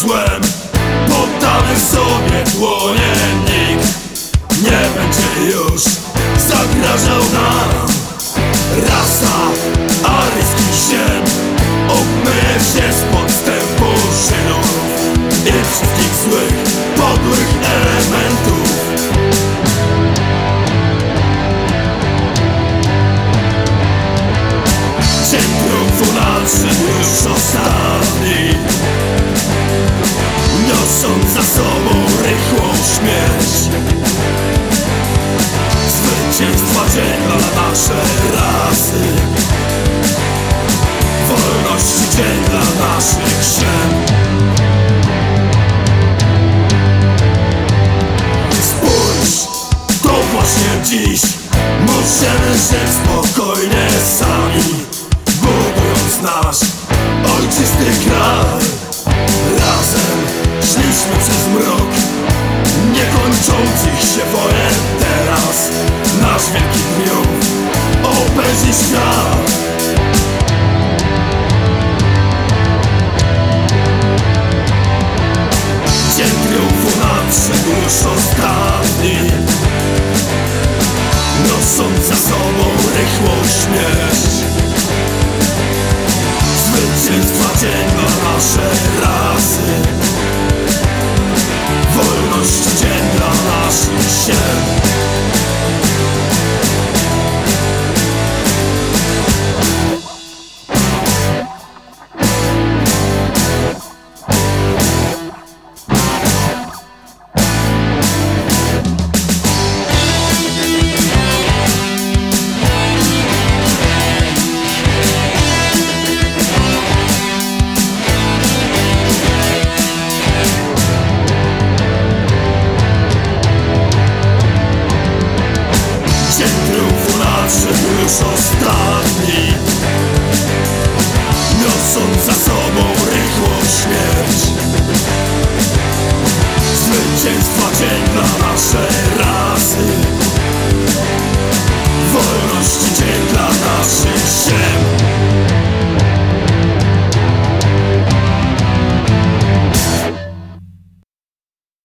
złem sobie dłonie Nikt. Nie będzie już zagrażał nam. Rasa aryjskich ziem. Obmyje się z podstępu szynów I wszystkich złych, podłych elementów. Dzień triumfu nadszedł już ostatni Niosąc za sobą rychłą śmierć. Zwycięstwa dzień dla naszej rasy. Wolności dzień dla naszych ziem Spójrz, to właśnie dziś. Możemy żyć spokojnie sami Budując nasz ojczysty kraj nasz wielki triumf obejrzy świat. Dzień triumfu nadszedł już ostatni Nosząc za sobą rychłą śmierć już ostatni Niosąc za sobą rychłą śmierć. Zwycięstwa dzień dla naszej rasy